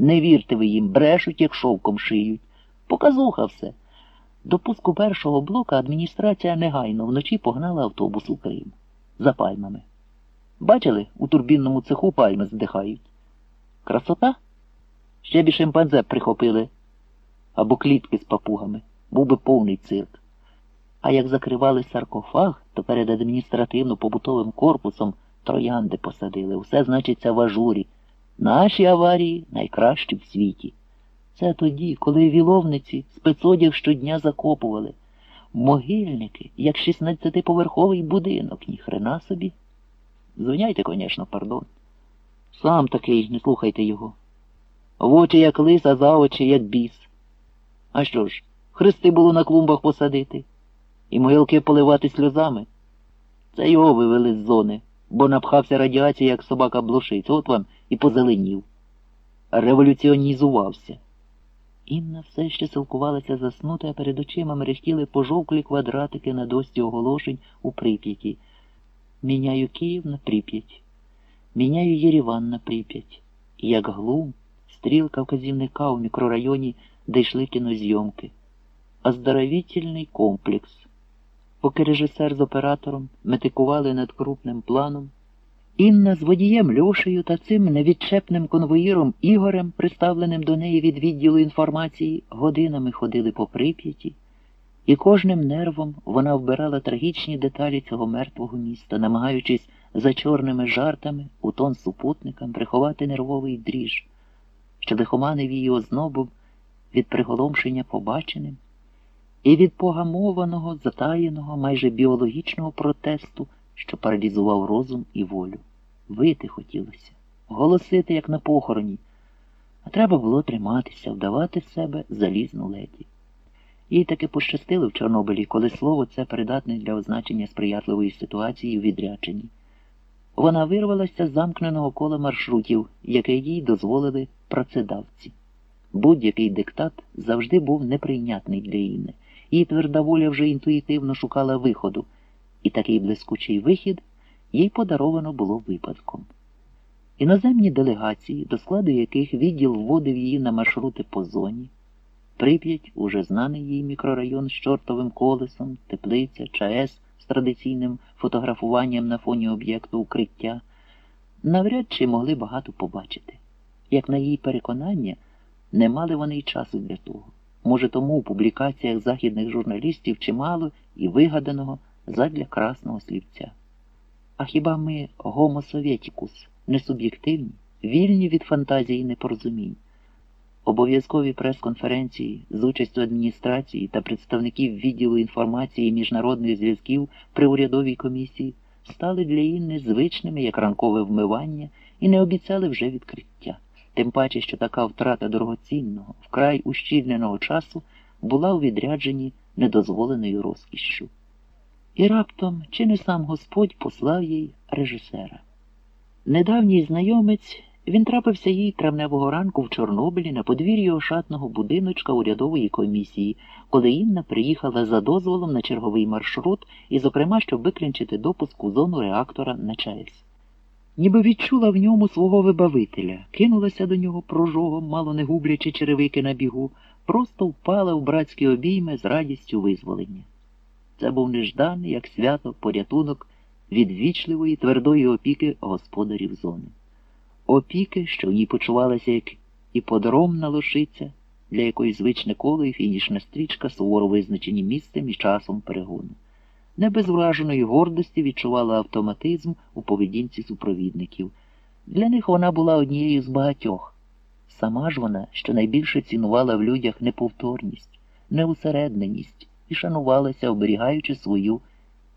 Не вірте ви їм, брешуть, як шовком шиють. Показуха все. До пуску першого блока адміністрація негайно вночі погнала автобус у Крим. За пальмами. Бачили, у турбінному цеху пальми здихають. Красота? Ще б і шимпанзе прихопили. Або клітки з папугами. Був би повний цирк. А як закривали саркофаг, то перед адміністративно-побутовим корпусом троянди посадили. Усе значиться в ажурі. Наші аварії найкращі в світі. Це тоді, коли віловниці спецодяг щодня закопували. Могильники, як 16-поверховий будинок, ніхрена собі. Звиняйте, звісно, пардон. Сам такий, не слухайте його. В очі як лис, а за очі як біс. А що ж, хрести було на клумбах посадити, і могилки поливати сльозами. Це його вивели з зони, бо напхався радіації, як собака блошиць, от вам і позеленів. Революціонізувався. Інна все ще силкувалася заснути, а перед очима мерехтіли пожовклі квадратики на досі оголошень у Прип'яті. Міняю Київ на Прип'ять. Міняю Єріван на Прип'ять. І як глум, стрілка вказівника у мікрорайоні, де йшли кінозйомки. Оздоровительний комплекс. Поки режисер з оператором метикували над крупним планом, Інна з водієм Льошею та цим невідчепним конвоїром Ігорем, приставленим до неї від відділу інформації, годинами ходили по прип'яті, і кожним нервом вона вбирала трагічні деталі цього мертвого міста, намагаючись за чорними жартами у тон супутникам приховати нервовий дріж, що лихоманив її ознобом від приголомшення побаченим і від погамованого, затаєного, майже біологічного протесту, що паралізував розум і волю. Вити хотілося, голосити, як на похороні, а треба було триматися, вдавати з себе залізну леді. Їй таки пощастило в Чорнобилі, коли слово це придатне для означення сприятливої ситуації у відрядженні. Вона вирвалася з замкненого кола маршрутів, яке їй дозволили працедавці. Будь-який диктат завжди був неприйнятний для Інни. Її тверда воля вже інтуїтивно шукала виходу, і такий блискучий вихід їй подаровано було випадком. Іноземні делегації, до складу яких відділ вводив її на маршрути по зоні, Прип'ять, уже знаний їй мікрорайон з чортовим колесом, теплиця, ЧАЕС з традиційним фотографуванням на фоні об'єкту укриття, навряд чи могли багато побачити. Як на її переконання, не мали вони й часу для того. Може, тому у публікаціях західних журналістів чимало і вигаданого задля красного слівця. А хіба ми гомо совєтікус, не суб'єктивні, вільні від фантазії і непорозумінь? Обов'язкові прес-конференції з участю адміністрації та представників відділу інформації і міжнародних зв'язків при урядовій комісії стали для Інни звичними як ранкове вмивання і не обіцяли вже відкриття. Тим паче, що така втрата дорогоцінного, вкрай ущільненого часу була у відрядженні недозволеною розкішшю. І раптом чи не сам Господь послав їй режисера. Недавній знайомець він трапився їй травневого ранку в Чорнобилі на подвір'ї ошатного будиночка урядової комісії, коли Інна приїхала за дозволом на черговий маршрут і, зокрема, щоб виклінчити допуск у зону реактора на ЧАЕС. Ніби відчула в ньому свого вибавителя, кинулася до нього прожогом, мало не гублячи черевики на бігу, просто впала в братські обійми з радістю визволення. Це був нежданий, як свято, порятунок від вічливої твердої опіки господарів зони. Опіки, що в ній почувалася як іподромна лошиця, для якої звичне коло і фінішна стрічка суворо визначені місцем і часом перегону. Не без враженої гордості відчувала автоматизм у поведінці супровідників. Для них вона була однією з багатьох. Сама ж вона щонайбільше цінувала в людях неповторність, неусередненість і шанувалася, оберігаючи свою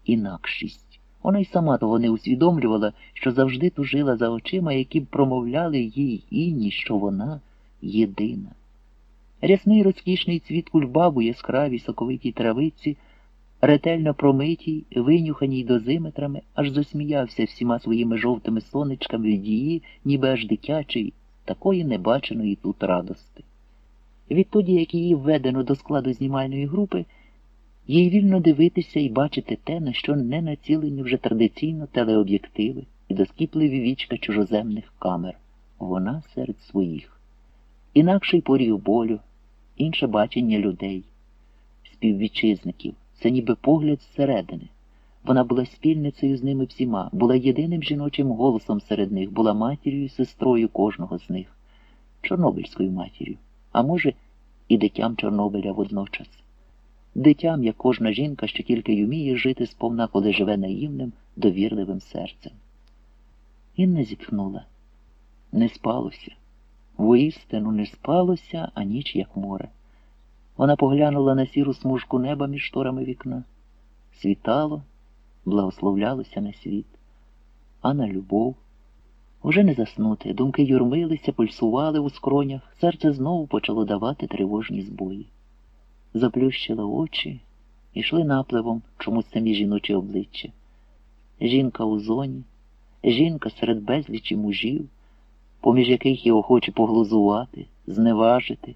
інакшість. Вона й сама того не усвідомлювала, що завжди тужила за очима, які б промовляли їй інні, що вона єдина. Рясний розкішний цвіт кульбабу яскравій соковитій травиці, ретельно промитій, винюханій дозиметрами, аж засміявся всіма своїми жовтими сонечками від її, ніби аж дитячої, такої небаченої тут радости. Відтоді, як її введено до складу знімальної групи, їй вільно дивитися і бачити те, на що не націлені вже традиційно телеоб'єктиви і доскіпливі вічка чужоземних камер. Вона серед своїх. інакший порів болю, інше бачення людей, співвітчизників, це ніби погляд зсередини. Вона була спільницею з ними всіма, була єдиним жіночим голосом серед них, була матір'ю і сестрою кожного з них, Чорнобильською матір'ю, а може, і дитям Чорнобиля водночас. Дитям, як кожна жінка, що тільки й уміє жити сповна, коли живе наївним, довірливим серцем. Інна зітхнула. Не спалося. Воістину не спалося, а ніч як море. Вона поглянула на сіру смужку неба між шторами вікна. Світало, благословлялося на світ, а на любов. Уже не заснути, думки юрмилися, пульсували у скронях, серце знову почало давати тривожні збої. Заплющила очі, йшли напливом чомусь самі жіночі обличчя. Жінка у зоні, жінка серед безлічі мужів, поміж яких є охочі поглузувати, зневажити,